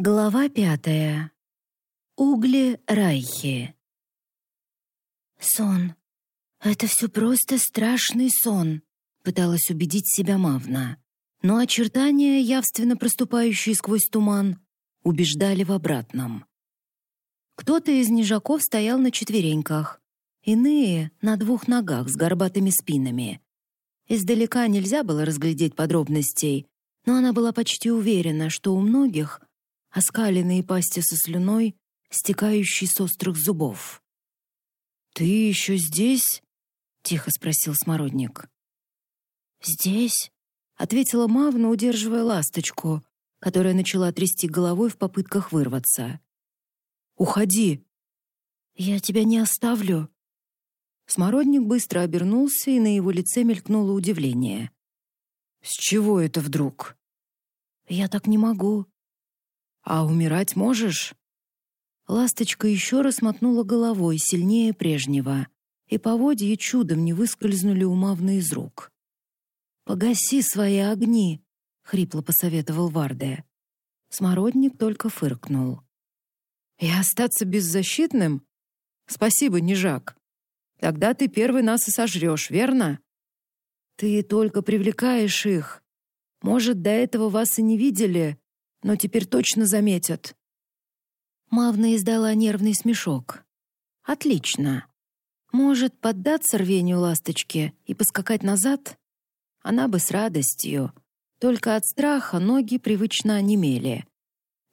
Глава пятая. Угли Райхи. «Сон. Это все просто страшный сон», — пыталась убедить себя Мавна. Но очертания, явственно проступающие сквозь туман, убеждали в обратном. Кто-то из нежаков стоял на четвереньках, иные — на двух ногах с горбатыми спинами. Издалека нельзя было разглядеть подробностей, но она была почти уверена, что у многих — оскаленные пасти со слюной, стекающей с острых зубов. «Ты еще здесь?» — тихо спросил Смородник. «Здесь?» — ответила Мавна, удерживая ласточку, которая начала трясти головой в попытках вырваться. «Уходи!» «Я тебя не оставлю!» Смородник быстро обернулся, и на его лице мелькнуло удивление. «С чего это вдруг?» «Я так не могу. «А умирать можешь?» Ласточка еще раз мотнула головой сильнее прежнего, и поводья чудом не выскользнули у из рук. «Погаси свои огни», — хрипло посоветовал Варде. Смородник только фыркнул. «И остаться беззащитным? Спасибо, Нежак. Тогда ты первый нас и сожрешь, верно? Ты только привлекаешь их. Может, до этого вас и не видели, но теперь точно заметят». Мавна издала нервный смешок. «Отлично. Может, поддаться рвению ласточки и поскакать назад? Она бы с радостью. Только от страха ноги привычно онемели.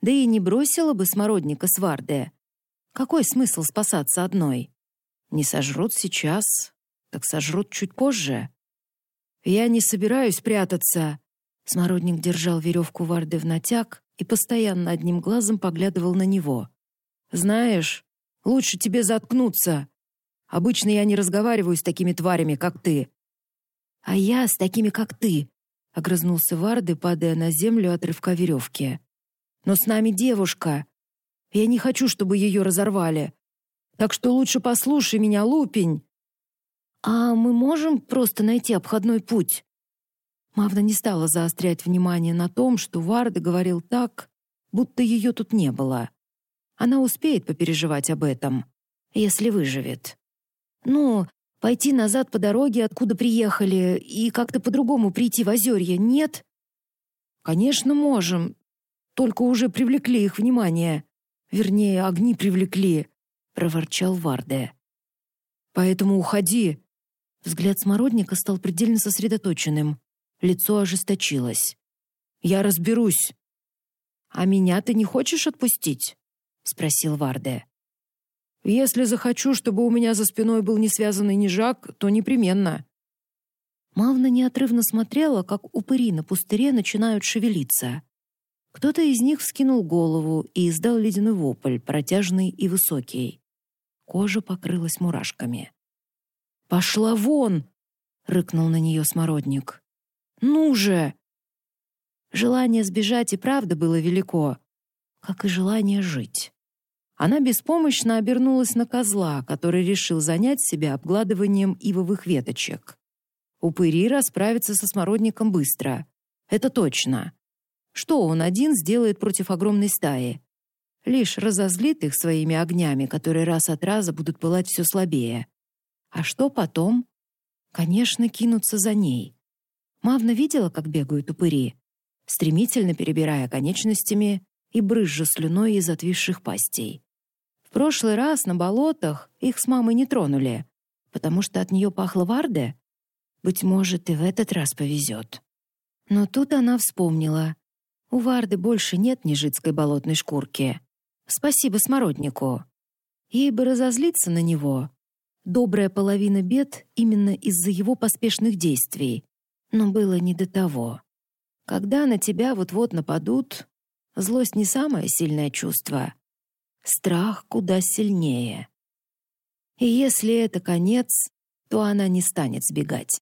Да и не бросила бы смородника с. Какой смысл спасаться одной? Не сожрут сейчас, так сожрут чуть позже. Я не собираюсь прятаться, Смородник держал веревку Варды в натяг и постоянно одним глазом поглядывал на него. «Знаешь, лучше тебе заткнуться. Обычно я не разговариваю с такими тварями, как ты». «А я с такими, как ты», — огрызнулся Варды, падая на землю от рывка веревки. «Но с нами девушка. Я не хочу, чтобы ее разорвали. Так что лучше послушай меня, лупень». «А мы можем просто найти обходной путь?» Мавна не стала заострять внимание на том, что Варда говорил так, будто ее тут не было. Она успеет попереживать об этом, если выживет. Ну, пойти назад по дороге, откуда приехали, и как-то по-другому прийти в Озерье, нет? Конечно, можем. Только уже привлекли их внимание. Вернее, огни привлекли, проворчал Варде. Поэтому уходи. Взгляд смородника стал предельно сосредоточенным. Лицо ожесточилось. «Я разберусь». «А меня ты не хочешь отпустить?» — спросил Варде. «Если захочу, чтобы у меня за спиной был не связанный нежак, то непременно». Мавна неотрывно смотрела, как упыри на пустыре начинают шевелиться. Кто-то из них вскинул голову и издал ледяной вопль, протяжный и высокий. Кожа покрылась мурашками. «Пошла вон!» — рыкнул на нее смородник. Ну же!» Желание сбежать и правда было велико, как и желание жить. Она беспомощно обернулась на козла, который решил занять себя обгладыванием ивовых веточек. Упыри расправятся со смородником быстро. Это точно. Что он один сделает против огромной стаи? Лишь разозлит их своими огнями, которые раз от раза будут пылать все слабее. А что потом? Конечно, кинутся за ней. Мавна видела, как бегают упыри, стремительно перебирая конечностями и брызжа слюной из отвисших пастей. В прошлый раз на болотах их с мамой не тронули, потому что от нее пахло варде. Быть может, и в этот раз повезет. Но тут она вспомнила. У Варды больше нет нежитской болотной шкурки. Спасибо смороднику. Ей бы разозлиться на него. Добрая половина бед именно из-за его поспешных действий, но было не до того. Когда на тебя вот-вот нападут, злость не самое сильное чувство. Страх куда сильнее. И если это конец, то она не станет сбегать.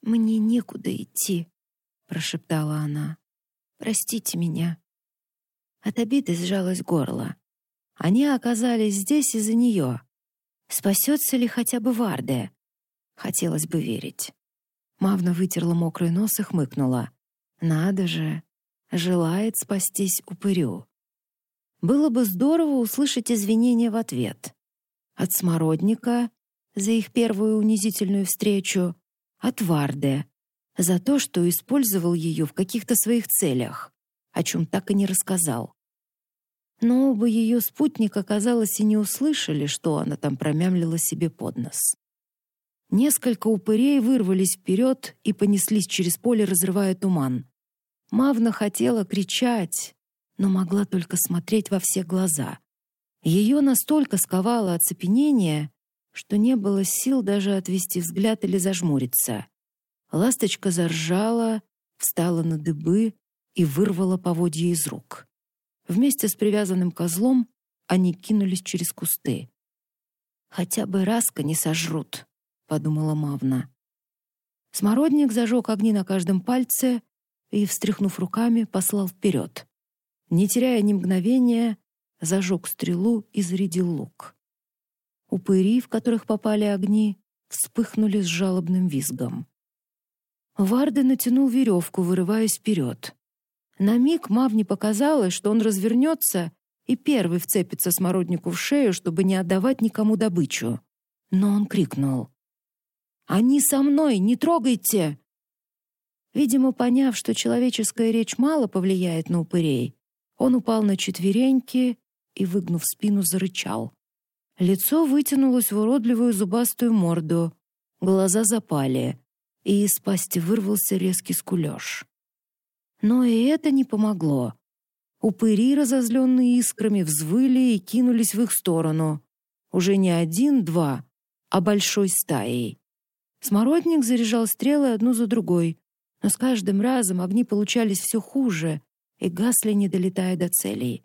«Мне некуда идти», — прошептала она. «Простите меня». От обиды сжалось горло. Они оказались здесь из-за нее. Спасется ли хотя бы Варде? Хотелось бы верить. Мавна вытерла мокрый нос и хмыкнула. «Надо же! Желает спастись упырю. Было бы здорово услышать извинения в ответ. От Смородника за их первую унизительную встречу, от Варде за то, что использовал ее в каких-то своих целях, о чем так и не рассказал. Но оба ее спутника, казалось, и не услышали, что она там промямлила себе под нос. Несколько упырей вырвались вперед и понеслись через поле, разрывая туман. Мавна хотела кричать, но могла только смотреть во все глаза. Ее настолько сковало оцепенение, что не было сил даже отвести взгляд или зажмуриться. Ласточка заржала, встала на дыбы и вырвала поводья из рук. Вместе с привязанным козлом они кинулись через кусты. «Хотя бы раска не сожрут», — подумала Мавна. Смородник зажег огни на каждом пальце и, встряхнув руками, послал вперед. Не теряя ни мгновения, зажег стрелу и зарядил лук. Упыри, в которых попали огни, вспыхнули с жалобным визгом. Варды натянул веревку, вырываясь вперед. На миг Мавне показалось, что он развернется и первый вцепится смороднику в шею, чтобы не отдавать никому добычу. Но он крикнул. «Они со мной! Не трогайте!» Видимо, поняв, что человеческая речь мало повлияет на упырей, он упал на четвереньки и, выгнув спину, зарычал. Лицо вытянулось в уродливую зубастую морду, глаза запали — и из пасти вырвался резкий скулёж. Но и это не помогло. Упыри, разозленные искрами, взвыли и кинулись в их сторону. Уже не один-два, а большой стаей. Смородник заряжал стрелы одну за другой, но с каждым разом огни получались все хуже и гасли, не долетая до целей.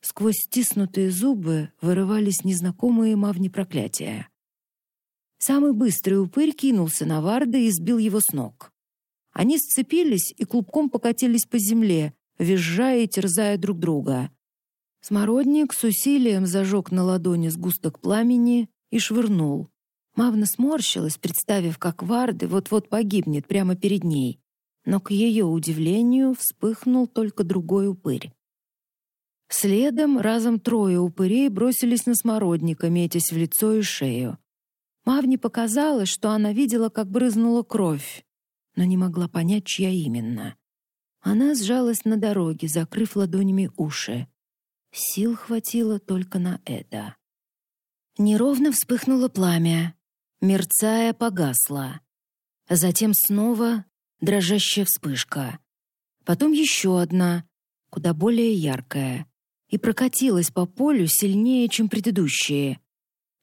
Сквозь стиснутые зубы вырывались незнакомые мавни проклятия. Самый быстрый упырь кинулся на Варда и сбил его с ног. Они сцепились и клубком покатились по земле, визжая и терзая друг друга. Смородник с усилием зажег на ладони сгусток пламени и швырнул. Мавна сморщилась, представив, как Варды вот-вот погибнет прямо перед ней. Но, к ее удивлению, вспыхнул только другой упырь. Следом разом трое упырей бросились на смородника, метясь в лицо и шею. Мавне показалось, что она видела, как брызнула кровь, но не могла понять, чья именно. Она сжалась на дороге, закрыв ладонями уши. Сил хватило только на это. Неровно вспыхнуло пламя, мерцая погасло. Затем снова дрожащая вспышка. Потом еще одна, куда более яркая, и прокатилась по полю сильнее, чем предыдущие —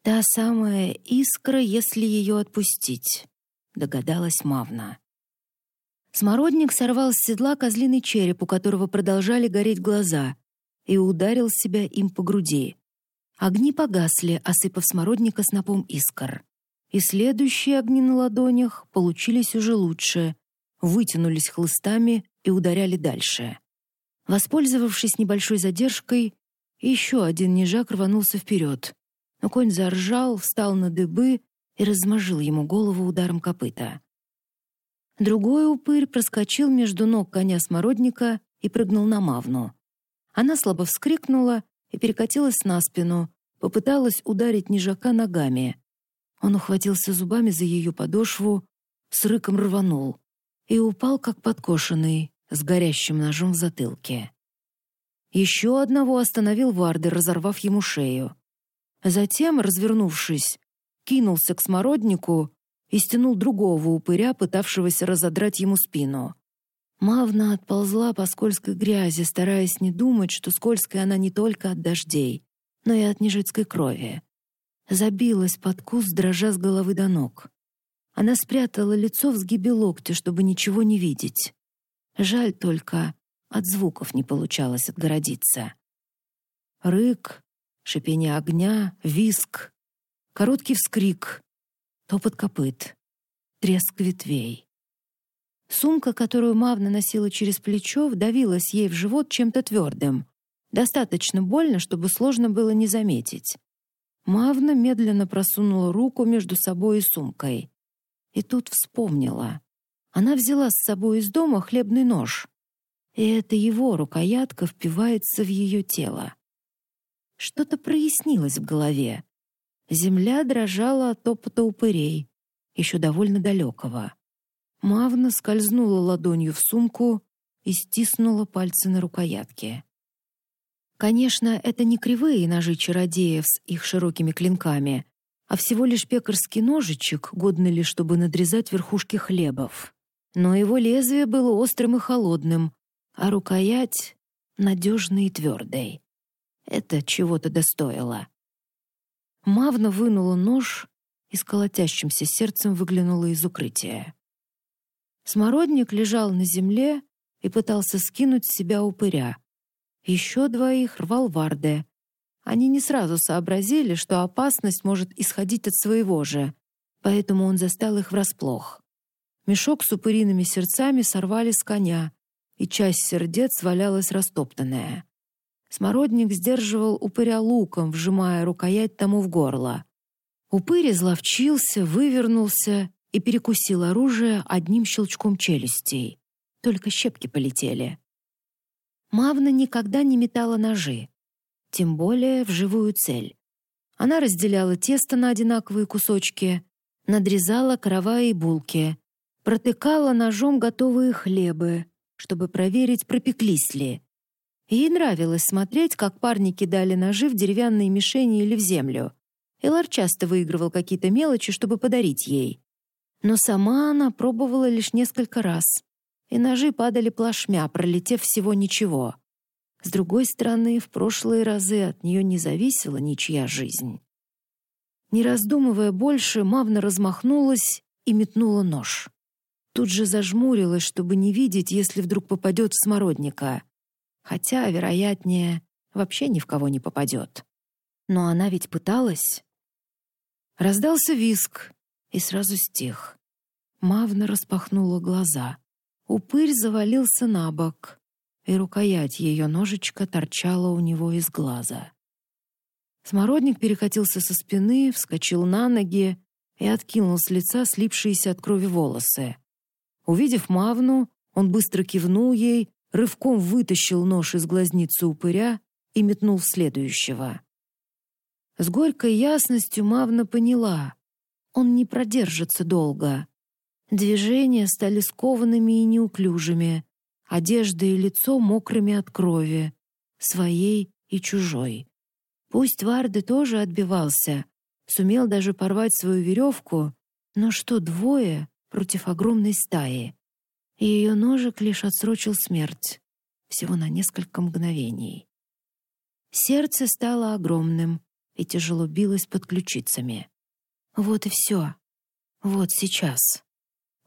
Та самая искра, если ее отпустить, догадалась Мавна. Смородник сорвал с седла козлиный череп, у которого продолжали гореть глаза, и ударил себя им по груди. Огни погасли, осыпав смородника снопом искр. И следующие огни на ладонях получились уже лучше, вытянулись хлыстами и ударяли дальше. Воспользовавшись небольшой задержкой, еще один нежак рванулся вперед но конь заржал, встал на дыбы и размажил ему голову ударом копыта. Другой упырь проскочил между ног коня смородника и прыгнул на Мавну. Она слабо вскрикнула и перекатилась на спину, попыталась ударить нежака ногами. Он ухватился зубами за ее подошву, с рыком рванул и упал, как подкошенный, с горящим ножом в затылке. Еще одного остановил Вардер, разорвав ему шею. Затем, развернувшись, кинулся к смороднику и стянул другого упыря, пытавшегося разодрать ему спину. Мавна отползла по скользкой грязи, стараясь не думать, что скользкая она не только от дождей, но и от нежитской крови. Забилась под куст, дрожа с головы до ног. Она спрятала лицо в сгибе локтя, чтобы ничего не видеть. Жаль только, от звуков не получалось отгородиться. Рык, шипение огня, виск, короткий вскрик, топот копыт, треск ветвей. Сумка, которую Мавна носила через плечо, вдавилась ей в живот чем-то твердым. Достаточно больно, чтобы сложно было не заметить. Мавна медленно просунула руку между собой и сумкой. И тут вспомнила. Она взяла с собой из дома хлебный нож. И это его рукоятка впивается в ее тело. Что-то прояснилось в голове. Земля дрожала от топота упырей, еще довольно далекого. Мавна скользнула ладонью в сумку и стиснула пальцы на рукоятке. Конечно, это не кривые ножи чародеев с их широкими клинками, а всего лишь пекарский ножичек, годный лишь, чтобы надрезать верхушки хлебов. Но его лезвие было острым и холодным, а рукоять — надежной и твердой. Это чего-то достоило. Мавна вынула нож и с колотящимся сердцем выглянула из укрытия. Смородник лежал на земле и пытался скинуть с себя упыря. Еще двоих рвал Варде. Они не сразу сообразили, что опасность может исходить от своего же, поэтому он застал их врасплох. Мешок с упыриными сердцами сорвали с коня, и часть сердец валялась растоптанная. Смородник сдерживал упыря луком, вжимая рукоять тому в горло. Упырь изловчился, вывернулся и перекусил оружие одним щелчком челюстей. Только щепки полетели. Мавна никогда не метала ножи, тем более в живую цель. Она разделяла тесто на одинаковые кусочки, надрезала караваи и булки, протыкала ножом готовые хлебы, чтобы проверить, пропеклись ли. Ей нравилось смотреть, как парни кидали ножи в деревянные мишени или в землю. Элар часто выигрывал какие-то мелочи, чтобы подарить ей. Но сама она пробовала лишь несколько раз, и ножи падали плашмя, пролетев всего ничего. С другой стороны, в прошлые разы от нее не зависела ничья жизнь. Не раздумывая больше, Мавна размахнулась и метнула нож. Тут же зажмурилась, чтобы не видеть, если вдруг попадет в смородника. Хотя, вероятнее, вообще ни в кого не попадет. Но она ведь пыталась. Раздался виск и сразу стих. Мавна распахнула глаза. Упырь завалился на бок, и рукоять ее ножичка торчала у него из глаза. Смородник перекатился со спины, вскочил на ноги и откинул с лица слипшиеся от крови волосы. Увидев Мавну, он быстро кивнул ей, рывком вытащил нож из глазницы упыря и метнул в следующего. С горькой ясностью Мавна поняла — он не продержится долго. Движения стали скованными и неуклюжими, одежда и лицо мокрыми от крови, своей и чужой. Пусть Варды тоже отбивался, сумел даже порвать свою веревку, но что двое против огромной стаи, ее ножик лишь отсрочил смерть, всего на несколько мгновений. Сердце стало огромным и тяжело билось под ключицами. Вот и все. Вот сейчас.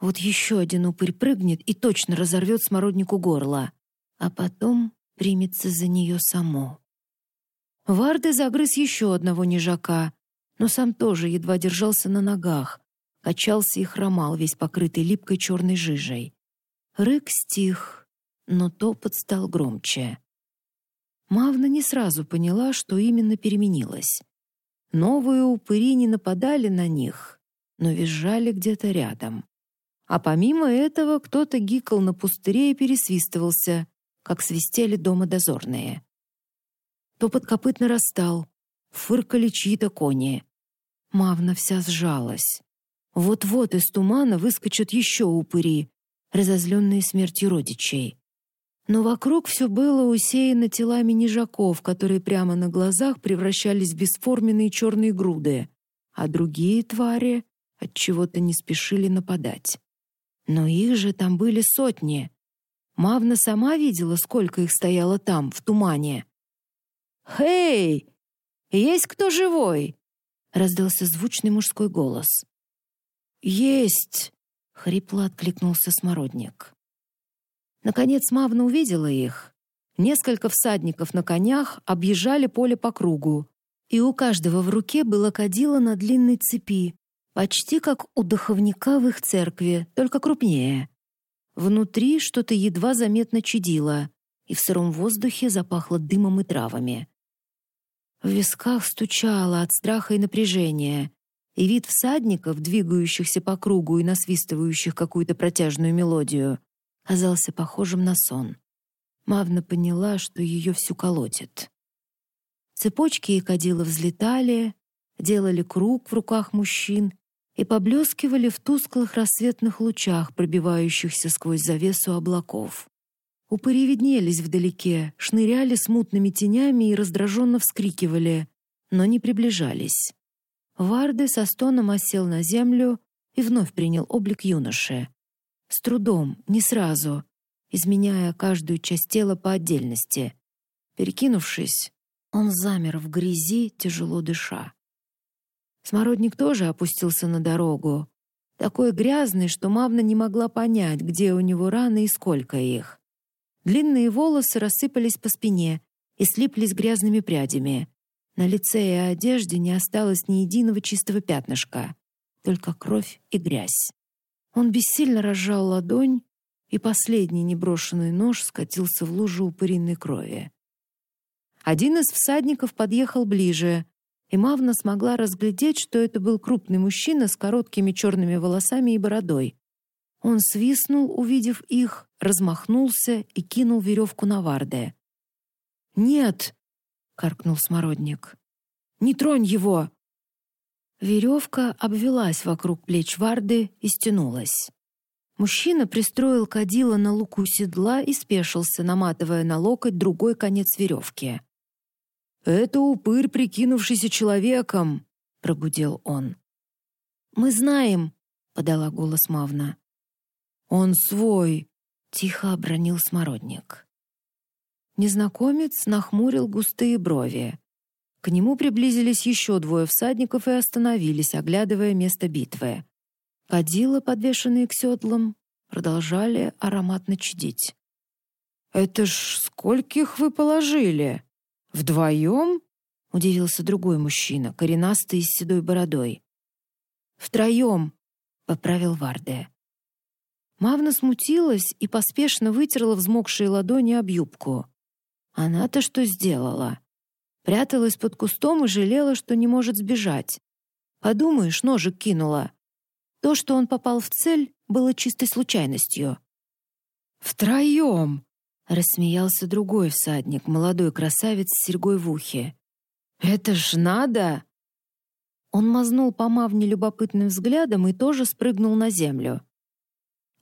Вот еще один упырь прыгнет и точно разорвет смороднику горло, а потом примется за нее само. Варды загрыз еще одного нежака, но сам тоже едва держался на ногах, качался и хромал, весь покрытый липкой черной жижей. Рык стих, но топот стал громче. Мавна не сразу поняла, что именно переменилось. Новые упыри не нападали на них, но визжали где-то рядом. А помимо этого кто-то гикал на пустыре и пересвистывался, как свистели дома дозорные. Топот копыт нарастал, фыркали чьи-то кони. Мавна вся сжалась. Вот-вот из тумана выскочат еще упыри, разозленные смертью родичей. Но вокруг все было усеяно телами нежаков, которые прямо на глазах превращались в бесформенные черные груды, а другие твари от чего-то не спешили нападать. Но их же там были сотни. Мавна сама видела, сколько их стояло там, в тумане. «Хей! Есть кто живой?» — раздался звучный мужской голос. «Есть!» — хрипло откликнулся смородник. Наконец Мавна увидела их. Несколько всадников на конях объезжали поле по кругу, и у каждого в руке было кадило на длинной цепи, почти как у духовника в их церкви, только крупнее. Внутри что-то едва заметно чадило, и в сыром воздухе запахло дымом и травами. В висках стучало от страха и напряжения, и вид всадников, двигающихся по кругу и насвистывающих какую-то протяжную мелодию, казался похожим на сон. Мавна поняла, что ее всю колотит. Цепочки и кадила взлетали, делали круг в руках мужчин и поблескивали в тусклых рассветных лучах, пробивающихся сквозь завесу облаков. Упыри виднелись вдалеке, шныряли смутными тенями и раздраженно вскрикивали, но не приближались. Варды со стоном осел на землю и вновь принял облик юноши. С трудом, не сразу, изменяя каждую часть тела по отдельности. Перекинувшись, он замер в грязи, тяжело дыша. Смородник тоже опустился на дорогу, такой грязный, что Мавна не могла понять, где у него раны и сколько их. Длинные волосы рассыпались по спине и слиплись грязными прядями. На лице и одежде не осталось ни единого чистого пятнышка, только кровь и грязь. Он бессильно разжал ладонь, и последний неброшенный нож скатился в лужу упыриной крови. Один из всадников подъехал ближе, и Мавна смогла разглядеть, что это был крупный мужчина с короткими черными волосами и бородой. Он свистнул, увидев их, размахнулся и кинул веревку на Варде. «Нет!» — каркнул Смородник. «Не тронь его!» Веревка обвелась вокруг плеч Варды и стянулась. Мужчина пристроил кадила на луку седла и спешился, наматывая на локоть другой конец веревки. «Это упырь, прикинувшийся человеком», — прогудел он. «Мы знаем», — подала голос Мавна. «Он свой», — тихо обронил Смородник. Незнакомец нахмурил густые брови. К нему приблизились еще двое всадников и остановились, оглядывая место битвы. Кадила, подвешенные к седлам, продолжали ароматно чадить. «Это ж скольких вы положили?» «Вдвоем?» — удивился другой мужчина, коренастый с седой бородой. «Втроем», — поправил Варде. Мавна смутилась и поспешно вытерла взмокшие ладони об юбку. Она-то что сделала? Пряталась под кустом и жалела, что не может сбежать. Подумаешь, ножик кинула. То, что он попал в цель, было чистой случайностью. «Втроем!» Рассмеялся другой всадник, молодой красавец с серьгой в ухе. «Это ж надо!» Он мазнул по мавне любопытным взглядом и тоже спрыгнул на землю.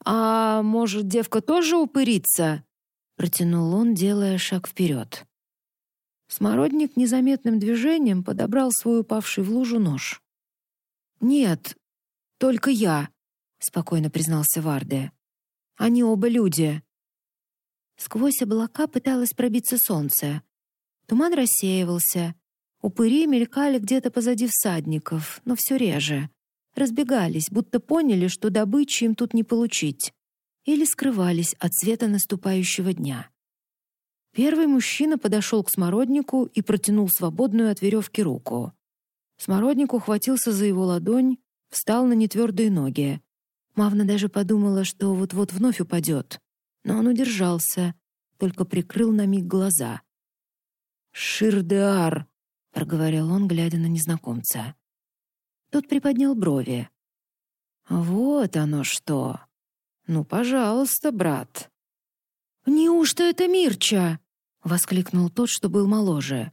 «А может, девка тоже упырится?» Протянул он, делая шаг вперед. Смородник незаметным движением подобрал свой упавший в лужу нож. «Нет, только я», — спокойно признался Варде. «Они оба люди. Сквозь облака пыталось пробиться солнце. Туман рассеивался. Упыри мелькали где-то позади всадников, но все реже. Разбегались, будто поняли, что добычи им тут не получить. Или скрывались от света наступающего дня. Первый мужчина подошел к смороднику и протянул свободную от веревки руку. Смородник ухватился за его ладонь, встал на нетвердые ноги. Мавна даже подумала, что вот-вот вновь упадет но он удержался, только прикрыл на миг глаза. «Ширдеар!» — проговорил он, глядя на незнакомца. Тот приподнял брови. «Вот оно что! Ну, пожалуйста, брат!» «Неужто это Мирча?» — воскликнул тот, что был моложе.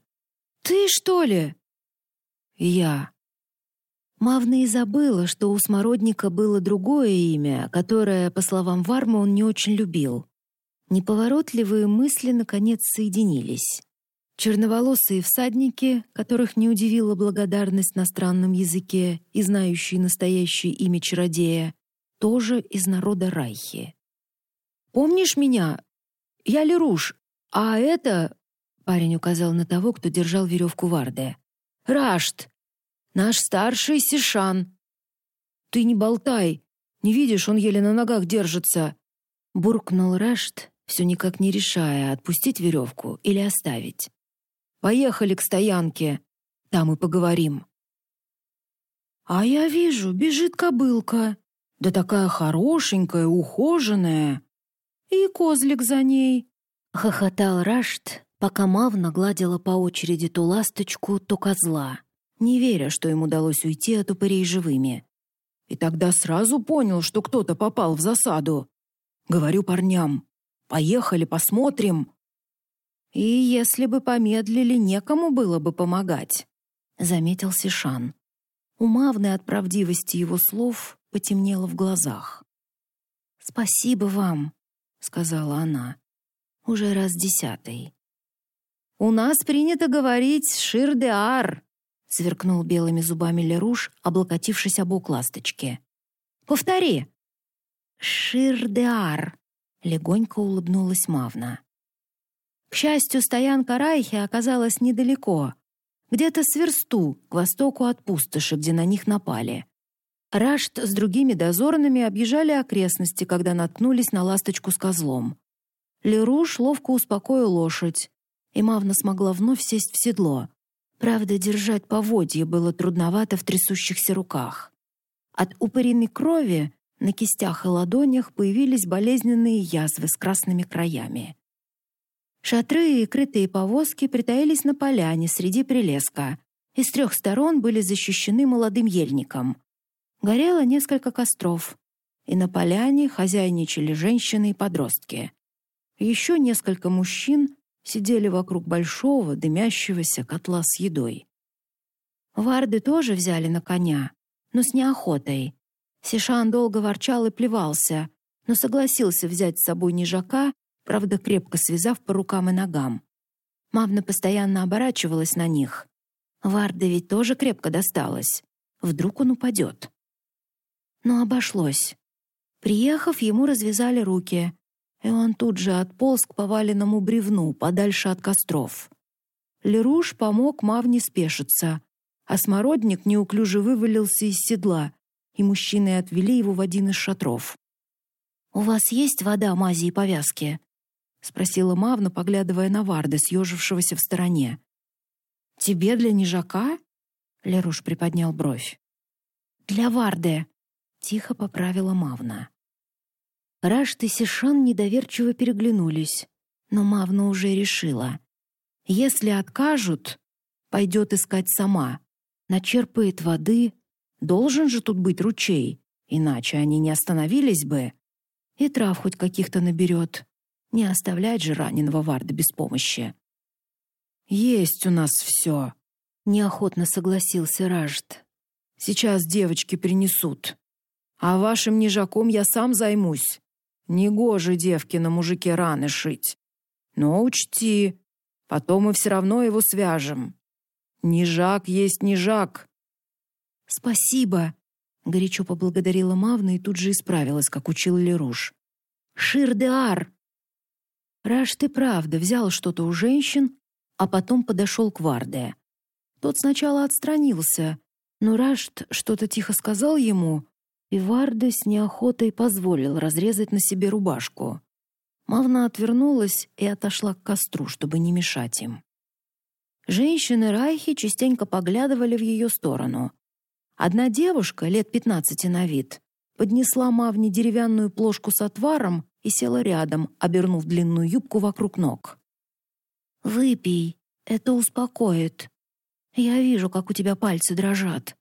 «Ты, что ли?» «Я». Мавна и забыла, что у Смородника было другое имя, которое, по словам Варма, он не очень любил. Неповоротливые мысли, наконец, соединились. Черноволосые всадники, которых не удивила благодарность на странном языке и знающие настоящее имя чародея, тоже из народа Райхи. «Помнишь меня? Я Леруш, а это...» Парень указал на того, кто держал веревку Варде. «Рашт, Наш старший Сишан. Ты не болтай. Не видишь, он еле на ногах держится. Буркнул Рашт, все никак не решая, отпустить веревку или оставить. Поехали к стоянке. Там и поговорим. А я вижу, бежит кобылка. Да такая хорошенькая, ухоженная. И козлик за ней. Хохотал Рашт, пока Мавна гладила по очереди то ласточку, то козла не веря, что им удалось уйти от упырей живыми. И тогда сразу понял, что кто-то попал в засаду. Говорю парням, поехали, посмотрим. И если бы помедлили, некому было бы помогать, заметил Сишан. У Мавны от правдивости его слов потемнело в глазах. «Спасибо вам», — сказала она, уже раз десятый. «У нас принято говорить «шир-де-ар», — сверкнул белыми зубами Леруш, облокотившись об бок ласточки. «Повтори!» «Шир-де-ар», — легонько улыбнулась Мавна. К счастью, стоянка Райхи оказалась недалеко, где-то с версту, к востоку от пустоши, где на них напали. Рашт с другими дозорными объезжали окрестности, когда наткнулись на ласточку с козлом. Леруш ловко успокоил лошадь, и Мавна смогла вновь сесть в седло. Правда, держать поводье было трудновато в трясущихся руках. От упыриной крови на кистях и ладонях появились болезненные язвы с красными краями. Шатры и крытые повозки притаились на поляне среди прилеска, и с трех сторон были защищены молодым ельником. Горело несколько костров, и на поляне хозяйничали женщины и подростки. Еще несколько мужчин сидели вокруг большого дымящегося котла с едой. Варды тоже взяли на коня, но с неохотой. Сишан долго ворчал и плевался, но согласился взять с собой нежака, правда, крепко связав по рукам и ногам. Мавна постоянно оборачивалась на них. Варде ведь тоже крепко досталось. Вдруг он упадет. Но обошлось. Приехав, ему развязали руки, и он тут же отполз к поваленному бревну, подальше от костров. Леруш помог Мавне спешиться, а смородник неуклюже вывалился из седла, и мужчины отвели его в один из шатров. «У вас есть вода, мази и повязки?» — спросила Мавна, поглядывая на Варда, съежившегося в стороне. «Тебе для нежака?» — Леруш приподнял бровь. «Для Варды», — тихо поправила Мавна. Рашт и Сишан недоверчиво переглянулись, но Мавна уже решила. Если откажут, пойдет искать сама, начерпает воды, должен же тут быть ручей, иначе они не остановились бы. И трав хоть каких-то наберет. Не оставлять же раненого Варда без помощи. «Есть у нас все», — неохотно согласился Ражд. «Сейчас девочки принесут. А вашим нежаком я сам займусь. Негоже девке на мужике раны шить. Но учти, потом мы все равно его свяжем. Нежак есть нежак. Спасибо, горячо поблагодарила Мавна и тут же исправилась, как учил Леруш. Шир-де-ар. Раш ты правда взял что-то у женщин, а потом подошел к Варде. Тот сначала отстранился, но Рашт что-то тихо сказал ему, и Варда с неохотой позволил разрезать на себе рубашку. Мавна отвернулась и отошла к костру, чтобы не мешать им. Женщины Райхи частенько поглядывали в ее сторону. Одна девушка, лет пятнадцати на вид, поднесла Мавне деревянную плошку с отваром и села рядом, обернув длинную юбку вокруг ног. «Выпей, это успокоит. Я вижу, как у тебя пальцы дрожат»,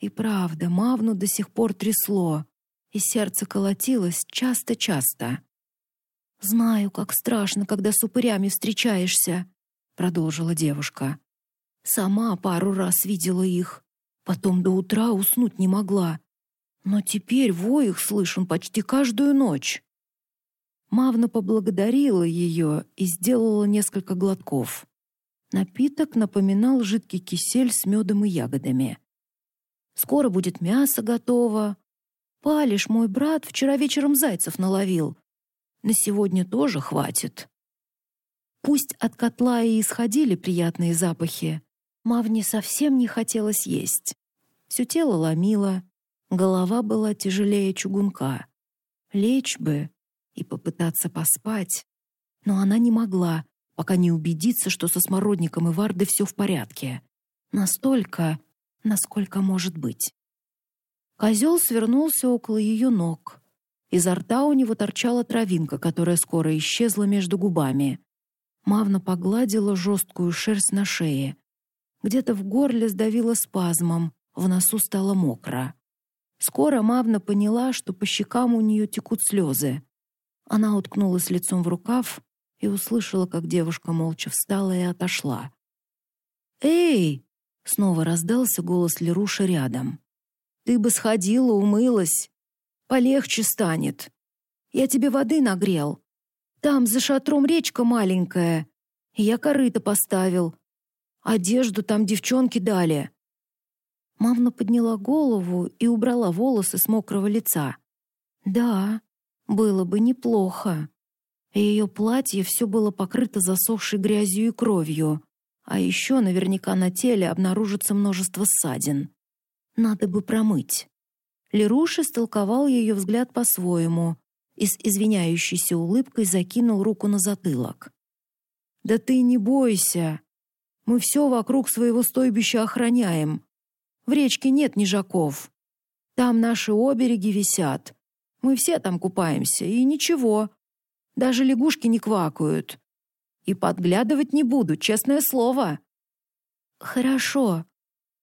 и правда, Мавну до сих пор трясло, и сердце колотилось часто-часто. «Знаю, как страшно, когда с упырями встречаешься», — продолжила девушка. «Сама пару раз видела их, потом до утра уснуть не могла. Но теперь вой их слышен почти каждую ночь». Мавна поблагодарила ее и сделала несколько глотков. Напиток напоминал жидкий кисель с медом и ягодами. Скоро будет мясо готово. Палиш, мой брат, вчера вечером зайцев наловил. На сегодня тоже хватит. Пусть от котла и исходили приятные запахи, Мавне совсем не хотелось есть. Все тело ломило, голова была тяжелее чугунка. Лечь бы и попытаться поспать, но она не могла, пока не убедится, что со смородником и Вардой все в порядке. Настолько, насколько может быть. Козел свернулся около ее ног. Изо рта у него торчала травинка, которая скоро исчезла между губами. Мавна погладила жесткую шерсть на шее. Где-то в горле сдавило спазмом, в носу стало мокро. Скоро Мавна поняла, что по щекам у нее текут слезы. Она уткнулась лицом в рукав и услышала, как девушка молча встала и отошла. «Эй!» — снова раздался голос Леруша рядом. «Ты бы сходила, умылась. Полегче станет. Я тебе воды нагрел. Там за шатром речка маленькая. Я корыто поставил. Одежду там девчонки дали». Мамна подняла голову и убрала волосы с мокрого лица. «Да, было бы неплохо». Ее платье все было покрыто засохшей грязью и кровью, а еще наверняка на теле обнаружится множество ссадин. Надо бы промыть. Леруш истолковал ее взгляд по-своему и с извиняющейся улыбкой закинул руку на затылок. «Да ты не бойся. Мы все вокруг своего стойбища охраняем. В речке нет нежаков. Там наши обереги висят. Мы все там купаемся, и ничего. Даже лягушки не квакают. И подглядывать не буду, честное слово». «Хорошо».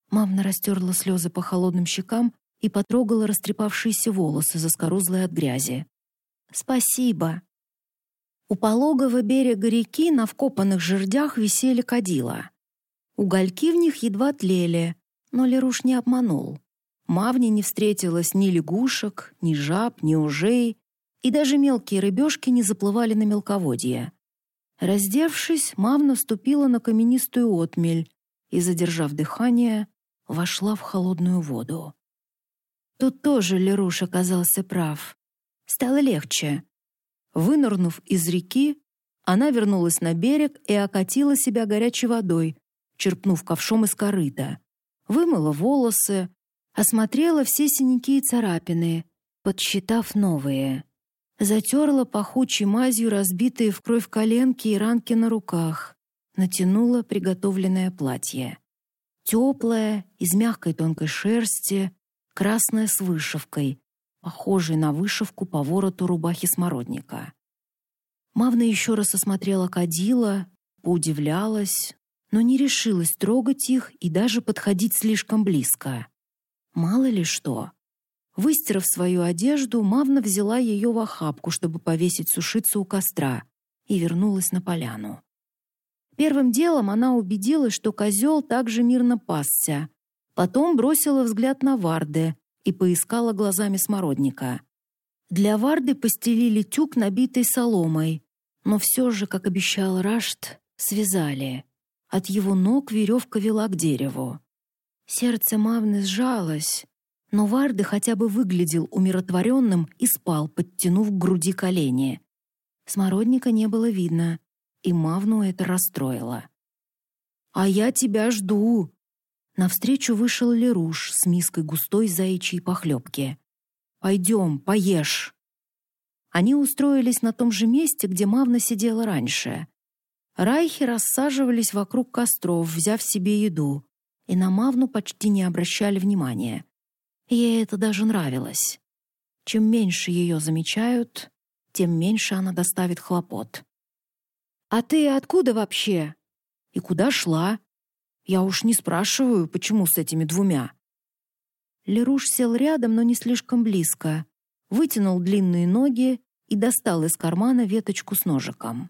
Мамна растерла слезы по холодным щекам и потрогала растрепавшиеся волосы, заскорузлые от грязи. «Спасибо». У пологого берега реки на вкопанных жердях висели кадила. Угольки в них едва тлели, но Леруш не обманул. Мавне не встретилось ни лягушек, ни жаб, ни ужей, и даже мелкие рыбешки не заплывали на мелководье. Раздевшись, Мавна ступила на каменистую отмель и, задержав дыхание, вошла в холодную воду. Тут тоже Леруш оказался прав. Стало легче. Вынырнув из реки, она вернулась на берег и окатила себя горячей водой, черпнув ковшом из корыта. Вымыла волосы, осмотрела все синяки и царапины, подсчитав новые. Затерла пахучей мазью разбитые в кровь коленки и ранки на руках. Натянула приготовленное платье. Теплое, из мягкой тонкой шерсти, красное с вышивкой, похожей на вышивку по вороту рубахи смородника. Мавна еще раз осмотрела кадила, поудивлялась, но не решилась трогать их и даже подходить слишком близко. Мало ли что. Выстирав свою одежду, Мавна взяла ее в охапку, чтобы повесить сушиться у костра, и вернулась на поляну. Первым делом она убедилась, что козел также мирно пасся. Потом бросила взгляд на Варды и поискала глазами смородника. Для Варды постелили тюк, набитый соломой, но все же, как обещал Рашт, связали. От его ног веревка вела к дереву. Сердце Мавны сжалось, но Варды хотя бы выглядел умиротворенным и спал, подтянув к груди колени. Смородника не было видно, и Мавну это расстроило. «А я тебя жду!» Навстречу вышел Леруш с миской густой заячьей похлебки. «Пойдем, поешь!» Они устроились на том же месте, где Мавна сидела раньше. Райхи рассаживались вокруг костров, взяв себе еду, и на Мавну почти не обращали внимания. Ей это даже нравилось. Чем меньше ее замечают, тем меньше она доставит хлопот. «А ты откуда вообще? И куда шла? Я уж не спрашиваю, почему с этими двумя». Леруш сел рядом, но не слишком близко, вытянул длинные ноги и достал из кармана веточку с ножиком.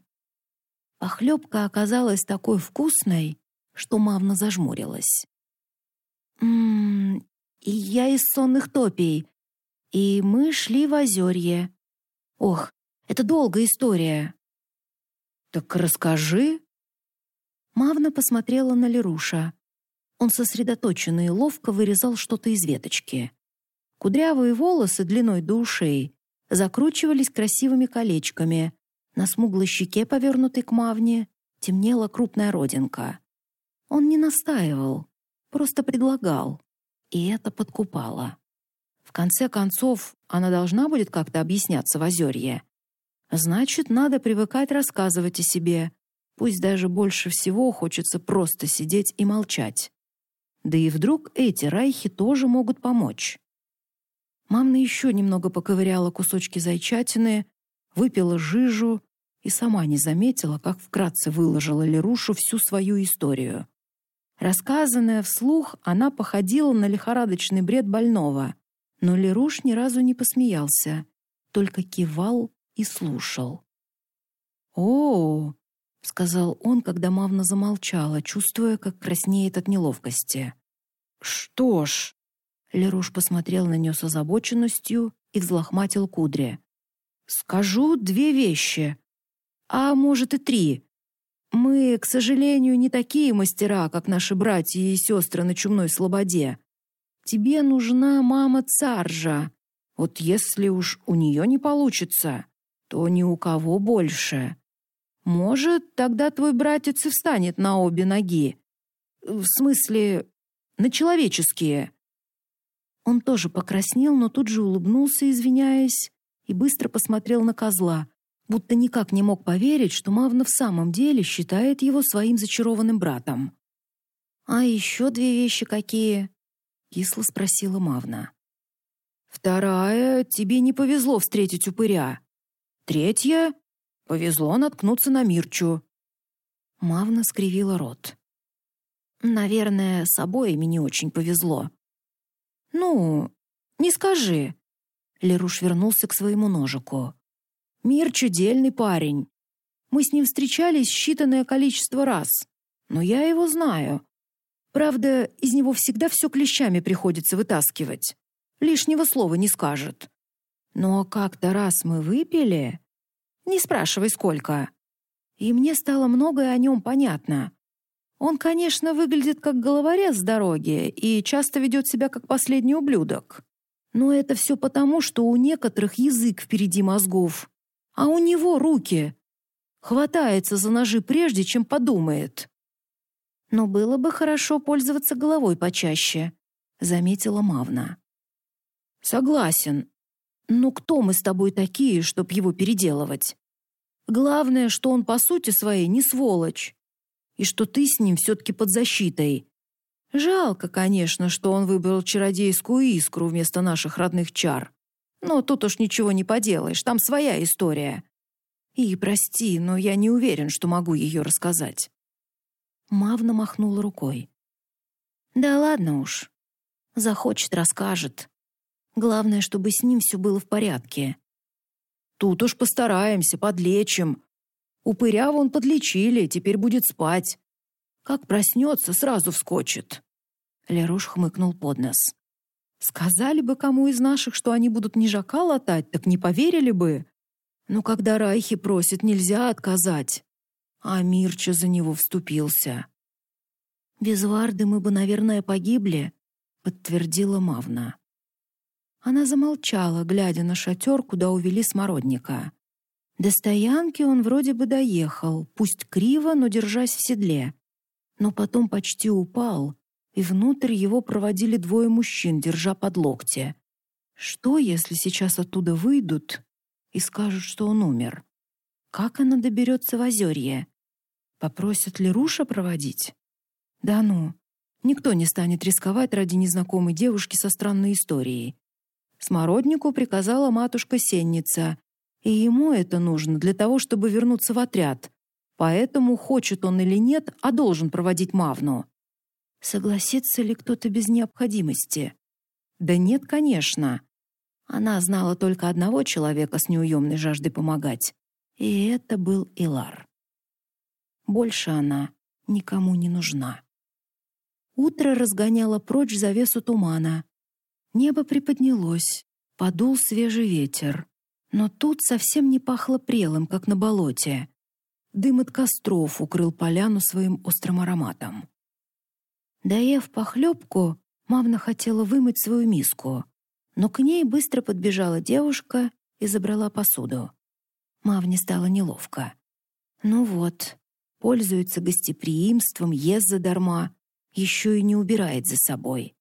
Похлебка оказалась такой вкусной, что Мавна зажмурилась. «М и я из сонных топий. И мы шли в озерье. Ох, это долгая история. Так расскажи. Мавна посмотрела на Леруша. Он сосредоточенно и ловко вырезал что-то из веточки. Кудрявые волосы длиной до ушей закручивались красивыми колечками. На смуглой щеке, повернутой к Мавне, темнела крупная родинка. Он не настаивал, просто предлагал и это подкупало. В конце концов, она должна будет как-то объясняться в озерье. Значит, надо привыкать рассказывать о себе. Пусть даже больше всего хочется просто сидеть и молчать. Да и вдруг эти райхи тоже могут помочь. Мамна еще немного поковыряла кусочки зайчатины, выпила жижу и сама не заметила, как вкратце выложила Лерушу всю свою историю. Рассказанная вслух, она походила на лихорадочный бред больного, но Леруш ни разу не посмеялся, только кивал и слушал. «О, — сказал он, когда Мавна замолчала, чувствуя, как краснеет от неловкости. «Что ж...» — Леруш посмотрел на нее с озабоченностью и взлохматил кудри. «Скажу две вещи. А может и три. Мы, к сожалению, не такие мастера, как наши братья и сестры на чумной слободе. Тебе нужна мама Царжа. Вот если уж у нее не получится, то ни у кого больше. Может, тогда твой братец и встанет на обе ноги. В смысле, на человеческие. Он тоже покраснел, но тут же улыбнулся, извиняясь, и быстро посмотрел на козла, будто никак не мог поверить, что Мавна в самом деле считает его своим зачарованным братом. «А еще две вещи какие?» — кисло спросила Мавна. «Вторая — тебе не повезло встретить упыря. Третья Повезло наткнуться на Мирчу. Мавна скривила рот. Наверное, с обоими не очень повезло. Ну, не скажи. Леруш вернулся к своему ножику. Мир чудельный парень. Мы с ним встречались считанное количество раз, но я его знаю. Правда, из него всегда все клещами приходится вытаскивать. Лишнего слова не скажет. Но как-то раз мы выпили, не спрашивай, сколько. И мне стало многое о нем понятно. Он, конечно, выглядит как головорез с дороги и часто ведет себя как последний ублюдок. Но это все потому, что у некоторых язык впереди мозгов, а у него руки. Хватается за ножи прежде, чем подумает. Но было бы хорошо пользоваться головой почаще, заметила Мавна. Согласен, ну кто мы с тобой такие, чтоб его переделывать? Главное, что он по сути своей не сволочь. И что ты с ним все-таки под защитой. Жалко, конечно, что он выбрал чародейскую искру вместо наших родных чар. Но тут уж ничего не поделаешь, там своя история. И прости, но я не уверен, что могу ее рассказать. Мавна махнула рукой. Да ладно уж. Захочет, расскажет. Главное, чтобы с ним все было в порядке. Тут уж постараемся, подлечим. Упыря вон подлечили, теперь будет спать. Как проснется, сразу вскочит. Леруш хмыкнул под нос. Сказали бы кому из наших, что они будут нежака латать, так не поверили бы. Но когда Райхи просит, нельзя отказать. А Мирча за него вступился. Без Варды мы бы, наверное, погибли, подтвердила Мавна. Она замолчала, глядя на шатер, куда увели смородника. До стоянки он вроде бы доехал, пусть криво, но держась в седле. Но потом почти упал, и внутрь его проводили двое мужчин, держа под локти. Что, если сейчас оттуда выйдут и скажут, что он умер? Как она доберется в озерье? Попросят ли Руша проводить? Да ну, никто не станет рисковать ради незнакомой девушки со странной историей. Смороднику приказала матушка-сенница, и ему это нужно для того, чтобы вернуться в отряд. Поэтому, хочет он или нет, а должен проводить Мавну. Согласится ли кто-то без необходимости? Да нет, конечно. Она знала только одного человека с неуемной жаждой помогать, и это был Илар. Больше она никому не нужна. Утро разгоняло прочь завесу тумана, Небо приподнялось, подул свежий ветер. Но тут совсем не пахло прелым, как на болоте. Дым от костров укрыл поляну своим острым ароматом. Доев похлебку, Мавна хотела вымыть свою миску, но к ней быстро подбежала девушка и забрала посуду. Мавне стало неловко. Ну вот, пользуется гостеприимством, ест задарма, еще и не убирает за собой.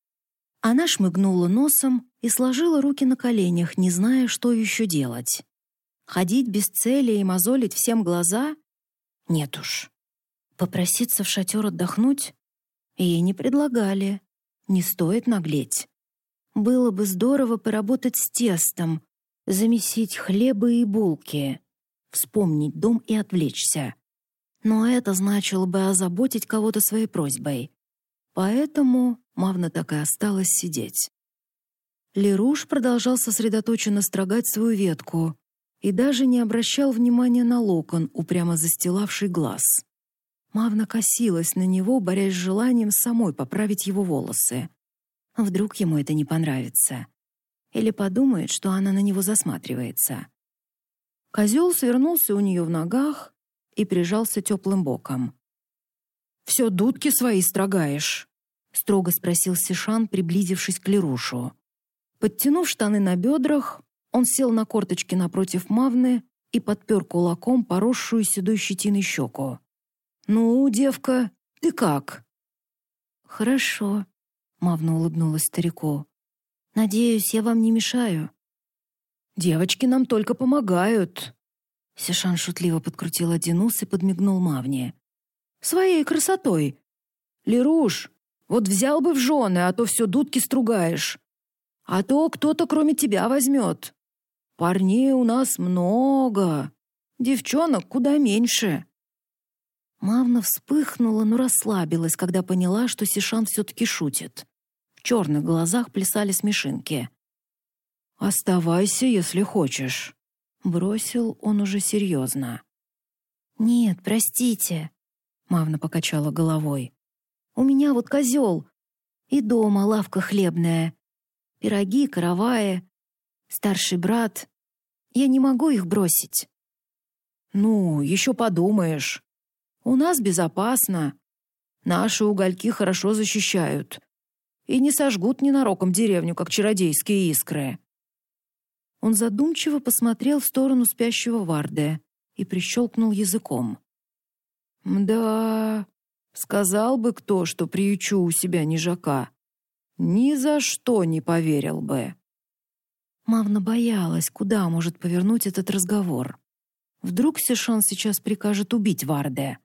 Она шмыгнула носом и сложила руки на коленях, не зная, что еще делать. Ходить без цели и мозолить всем глаза? Нет уж. Попроситься в шатер отдохнуть? Ей не предлагали. Не стоит наглеть. Было бы здорово поработать с тестом, замесить хлеба и булки, вспомнить дом и отвлечься. Но это значило бы озаботить кого-то своей просьбой. Поэтому Мавна так и осталась сидеть. Леруш продолжал сосредоточенно строгать свою ветку, и даже не обращал внимания на локон, упрямо застилавший глаз. Мавна косилась на него, борясь с желанием самой поправить его волосы. Вдруг ему это не понравится. Или подумает, что она на него засматривается. Козел свернулся у нее в ногах и прижался теплым боком. «Все дудки свои строгаешь?» — строго спросил Сишан, приблизившись к Лерушу. Подтянув штаны на бедрах, он сел на корточки напротив Мавны и подпер кулаком поросшую седой щетиной щеку. «Ну, девка, ты как?» «Хорошо», — Мавна улыбнулась старику. «Надеюсь, я вам не мешаю». «Девочки нам только помогают». Сишан шутливо подкрутил один ус и подмигнул Мавне. «Своей красотой. Леруш, вот взял бы в жены, а то все дудки стругаешь. А то кто-то кроме тебя возьмет. Парней у нас много, девчонок куда меньше». Мавна вспыхнула, но расслабилась, когда поняла, что Сишан все-таки шутит. В черных глазах плясали смешинки. «Оставайся, если хочешь», — бросил он уже серьезно. «Нет, простите», — Мавна покачала головой. «У меня вот козел. И дома лавка хлебная. Пироги, караваи. Старший брат. Я не могу их бросить». «Ну, еще подумаешь. У нас безопасно. Наши угольки хорошо защищают. И не сожгут ненароком деревню, как чародейские искры». Он задумчиво посмотрел в сторону спящего Варде и прищелкнул языком. «Да, сказал бы кто, что приючу у себя нежака. Ни за что не поверил бы». Мавна боялась, куда может повернуть этот разговор. Вдруг Сешан сейчас прикажет убить Варде.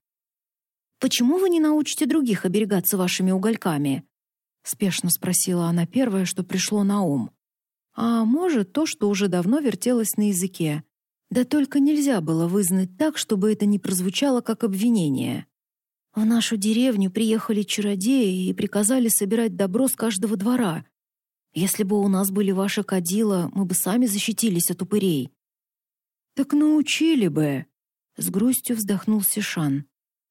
«Почему вы не научите других оберегаться вашими угольками?» — спешно спросила она первое, что пришло на ум. А может, то, что уже давно вертелось на языке. Да только нельзя было вызнать так, чтобы это не прозвучало как обвинение. В нашу деревню приехали чародеи и приказали собирать добро с каждого двора. Если бы у нас были ваши кадила, мы бы сами защитились от упырей. Так научили бы, с грустью вздохнул Сишан.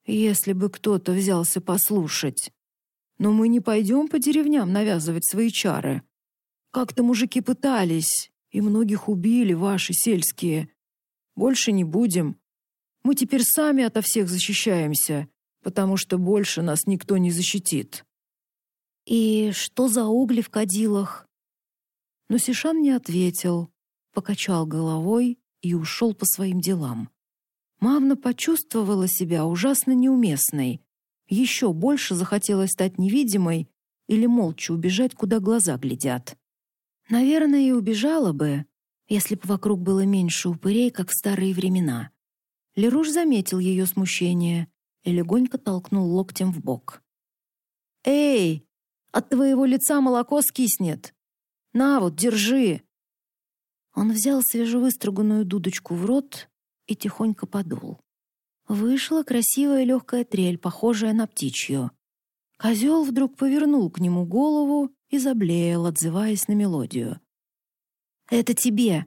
Если бы кто-то взялся послушать. Но мы не пойдем по деревням навязывать свои чары. Как-то мужики пытались, и многих убили ваши сельские. Больше не будем. Мы теперь сами ото всех защищаемся, потому что больше нас никто не защитит». «И что за угли в кадилах?» Но Сишан не ответил, покачал головой и ушел по своим делам. Мавна почувствовала себя ужасно неуместной. Еще больше захотелось стать невидимой или молча убежать, куда глаза глядят. Наверное, и убежала бы, если бы вокруг было меньше упырей, как в старые времена. Леруш заметил ее смущение и легонько толкнул локтем в бок. «Эй, от твоего лица молоко скиснет! На вот, держи!» Он взял свежевыструганную дудочку в рот и тихонько подул. Вышла красивая легкая трель, похожая на птичью. Козел вдруг повернул к нему голову и заблеял, отзываясь на мелодию. «Это тебе!»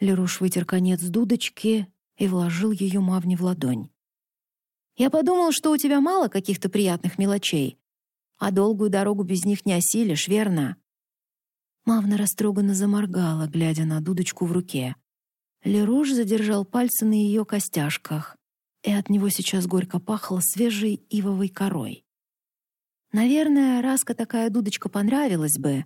Леруш вытер конец дудочки и вложил ее Мавне в ладонь. «Я подумал, что у тебя мало каких-то приятных мелочей, а долгую дорогу без них не осилишь, верно?» Мавна растроганно заморгала, глядя на дудочку в руке. Леруш задержал пальцы на ее костяшках, и от него сейчас горько пахло свежей ивовой корой. Наверное, Раска такая дудочка понравилась бы.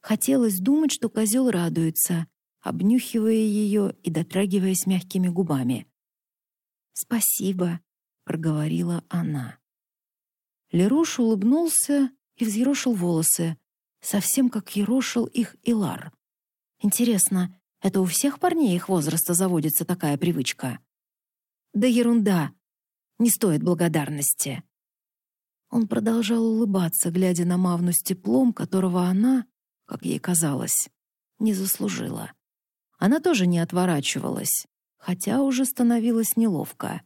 Хотелось думать, что козел радуется, обнюхивая ее и дотрагиваясь мягкими губами. «Спасибо», — проговорила она. Леруш улыбнулся и взъерошил волосы, совсем как ерошил их Илар. Интересно, это у всех парней их возраста заводится такая привычка? Да ерунда. Не стоит благодарности. Он продолжал улыбаться, глядя на Мавну с теплом, которого она, как ей казалось, не заслужила. Она тоже не отворачивалась, хотя уже становилось неловко.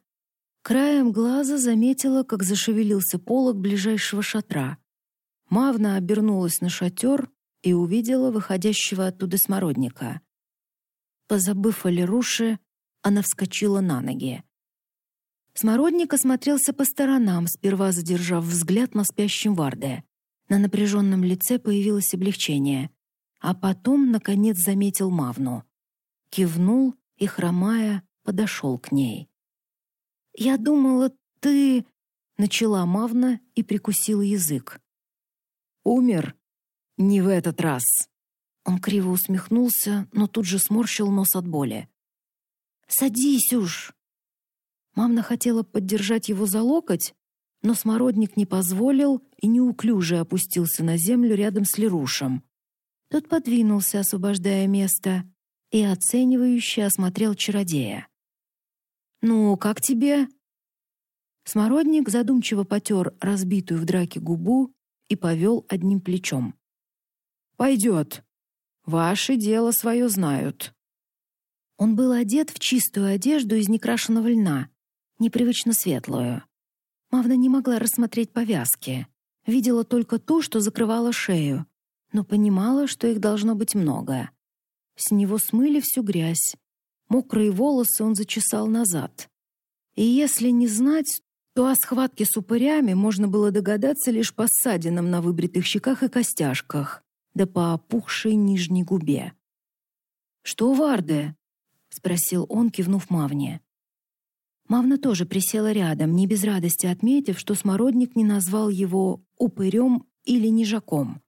Краем глаза заметила, как зашевелился полог ближайшего шатра. Мавна обернулась на шатер и увидела выходящего оттуда смородника. Позабыв о Леруше, она вскочила на ноги. Смородник осмотрелся по сторонам, сперва задержав взгляд на спящем Варде. На напряженном лице появилось облегчение, а потом, наконец, заметил Мавну. Кивнул и, хромая, подошел к ней. «Я думала, ты...» — начала Мавна и прикусила язык. «Умер? Не в этот раз!» Он криво усмехнулся, но тут же сморщил нос от боли. «Садись уж!» Мамна хотела поддержать его за локоть, но смородник не позволил и неуклюже опустился на землю рядом с Лерушем. Тот подвинулся, освобождая место, и оценивающе осмотрел чародея. «Ну, как тебе?» Смородник задумчиво потер разбитую в драке губу и повел одним плечом. «Пойдет. Ваши дело свое знают». Он был одет в чистую одежду из некрашенного льна, непривычно светлую. Мавна не могла рассмотреть повязки. Видела только то, что закрывало шею, но понимала, что их должно быть много. С него смыли всю грязь. Мокрые волосы он зачесал назад. И если не знать, то о схватке с упырями можно было догадаться лишь по ссадинам на выбритых щеках и костяшках, да по опухшей нижней губе. «Что, Варде?» — спросил он, кивнув Мавне. Мавна тоже присела рядом, не без радости отметив, что Смородник не назвал его упырем или нежаком.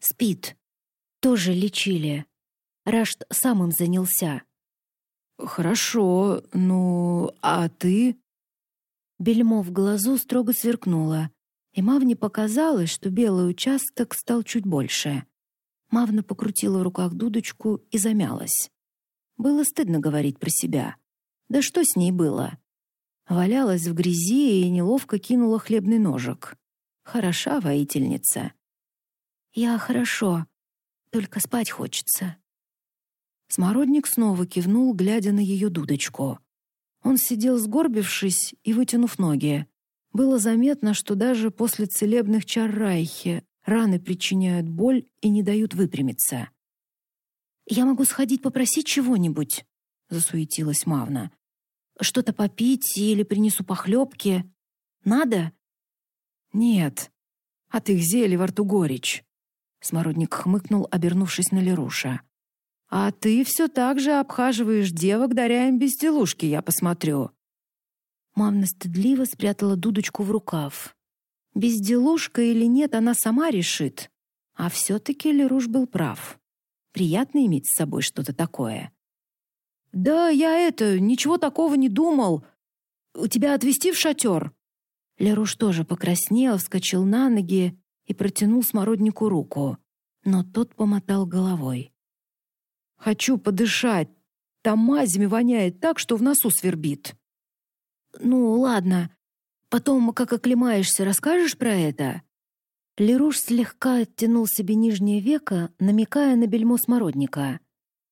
«Спит. Тоже лечили. Рашт сам им занялся». «Хорошо, ну, а ты?» Бельмо в глазу строго сверкнуло, и Мавне показалось, что белый участок стал чуть больше. Мавна покрутила в руках дудочку и замялась. Было стыдно говорить про себя. Да что с ней было? Валялась в грязи и неловко кинула хлебный ножик. Хороша воительница. «Я хорошо, только спать хочется». Смородник снова кивнул, глядя на ее дудочку. Он сидел сгорбившись и вытянув ноги. Было заметно, что даже после целебных чар Райхи раны причиняют боль и не дают выпрямиться. «Я могу сходить попросить чего-нибудь?» — засуетилась Мавна. Что-то попить или принесу похлебки? Надо?» «Нет. От их зелья во рту горечь». Смородник хмыкнул, обернувшись на Леруша. «А ты все так же обхаживаешь девок, даря им безделушки, я посмотрю». Мамна стыдливо спрятала дудочку в рукав. Безделушка или нет, она сама решит. А все-таки Леруш был прав. Приятно иметь с собой что-то такое. «Да я это, ничего такого не думал. У тебя отвезти в шатер?» Леруш тоже покраснел, вскочил на ноги и протянул смороднику руку, но тот помотал головой. «Хочу подышать. Там мазями воняет так, что в носу свербит». «Ну, ладно. Потом, как оклемаешься, расскажешь про это?» Леруш слегка оттянул себе нижнее веко, намекая на бельмо смородника.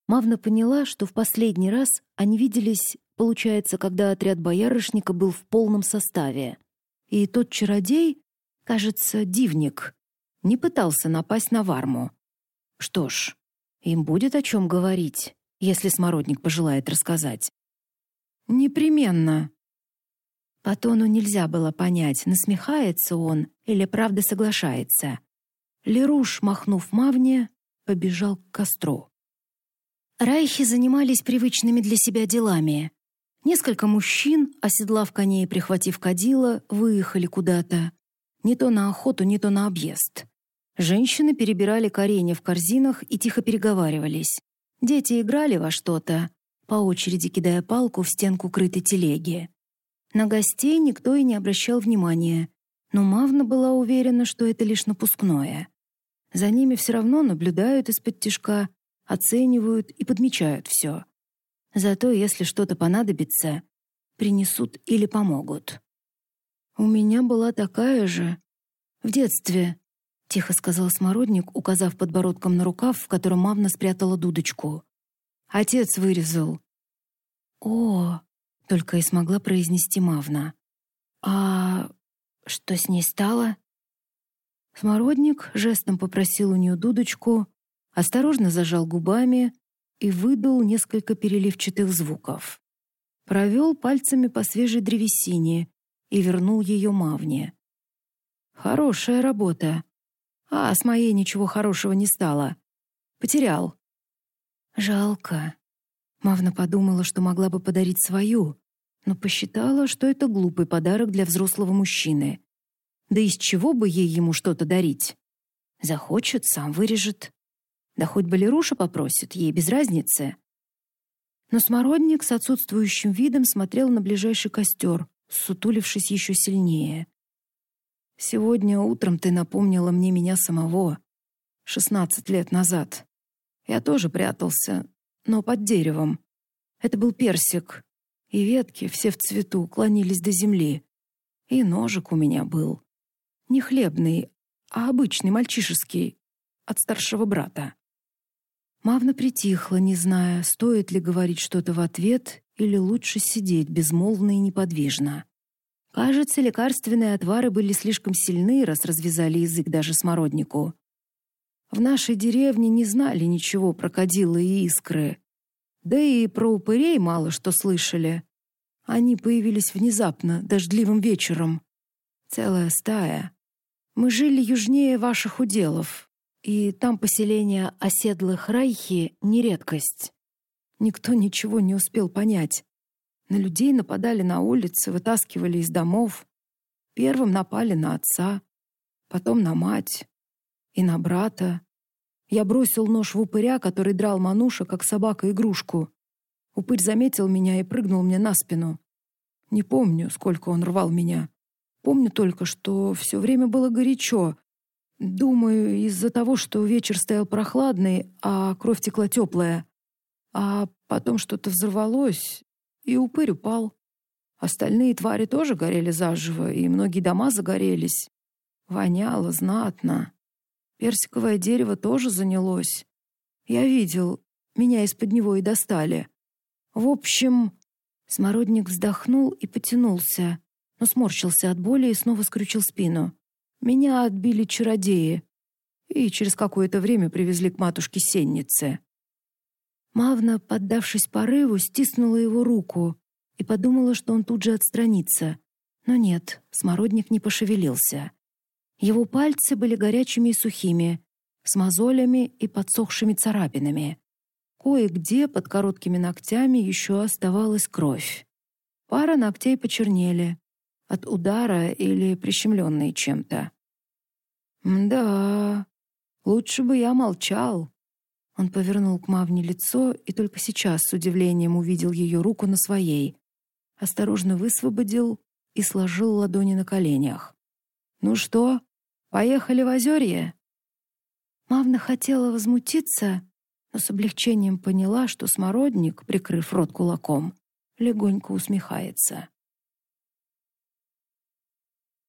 Мавна поняла, что в последний раз они виделись, получается, когда отряд боярышника был в полном составе. И тот чародей, кажется, дивник, не пытался напасть на Варму. Что ж, им будет о чем говорить, если Смородник пожелает рассказать. «Непременно». По тону нельзя было понять, насмехается он или правда соглашается. Леруш, махнув Мавне, побежал к костру. Райхи занимались привычными для себя делами. Несколько мужчин, оседлав коней и прихватив кадила, выехали куда-то. Не то на охоту, не то на объезд. Женщины перебирали коренья в корзинах и тихо переговаривались. Дети играли во что-то, по очереди кидая палку в стенку крытой телеги. На гостей никто и не обращал внимания, но Мавна была уверена, что это лишь напускное. За ними все равно наблюдают из-под тишка, оценивают и подмечают все. Зато если что-то понадобится, принесут или помогут. «У меня была такая же. В детстве», — тихо сказал Смородник, указав подбородком на рукав, в котором Мавна спрятала дудочку. «Отец вырезал». «О!» — только и смогла произнести Мавна. «А что с ней стало?» Смородник жестом попросил у нее дудочку, осторожно зажал губами, и выдал несколько переливчатых звуков. Провел пальцами по свежей древесине и вернул ее Мавне. «Хорошая работа. А с моей ничего хорошего не стало. Потерял». «Жалко». Мавна подумала, что могла бы подарить свою, но посчитала, что это глупый подарок для взрослого мужчины. Да из чего бы ей ему что-то дарить? Захочет, сам вырежет. Да хоть балеруша попросит, ей без разницы. Но смородник с отсутствующим видом смотрел на ближайший костер, сутулившись еще сильнее. «Сегодня утром ты напомнила мне меня самого. Шестнадцать лет назад. Я тоже прятался, но под деревом. Это был персик, и ветки, все в цвету, клонились до земли. И ножик у меня был. Не хлебный, а обычный, мальчишеский, от старшего брата. Мавна притихла, не зная, стоит ли говорить что-то в ответ или лучше сидеть безмолвно и неподвижно. Кажется, лекарственные отвары были слишком сильны, раз развязали язык даже смороднику. В нашей деревне не знали ничего про кадилы и искры. Да и про упырей мало что слышали. Они появились внезапно, дождливым вечером. Целая стая. Мы жили южнее ваших уделов, и там поселение оседлых райхи — не редкость. Никто ничего не успел понять. На людей нападали на улице, вытаскивали из домов. Первым напали на отца, потом на мать и на брата. Я бросил нож в упыря, который драл Мануша, как собака игрушку. Упырь заметил меня и прыгнул мне на спину. Не помню, сколько он рвал меня. Помню только, что все время было горячо. Думаю, из-за того, что вечер стоял прохладный, а кровь текла теплая. А потом что-то взорвалось, и упырь упал. Остальные твари тоже горели заживо, и многие дома загорелись. Воняло знатно. Персиковое дерево тоже занялось. Я видел, меня из-под него и достали. В общем, смородник вздохнул и потянулся но сморщился от боли и снова скрючил спину. Меня отбили чародеи и через какое-то время привезли к матушке Сеннице. Мавна, поддавшись порыву, стиснула его руку и подумала, что он тут же отстранится. Но нет, смородник не пошевелился. Его пальцы были горячими и сухими, с мозолями и подсохшими царапинами. Кое-где под короткими ногтями еще оставалась кровь. Пара ногтей почернели, от удара или прищемленные чем-то. «Да, лучше бы я молчал». Он повернул к Мавне лицо и только сейчас с удивлением увидел ее руку на своей. Осторожно высвободил и сложил ладони на коленях. «Ну что, поехали в Озерье?» Мавна хотела возмутиться, но с облегчением поняла, что смородник, прикрыв рот кулаком, легонько усмехается.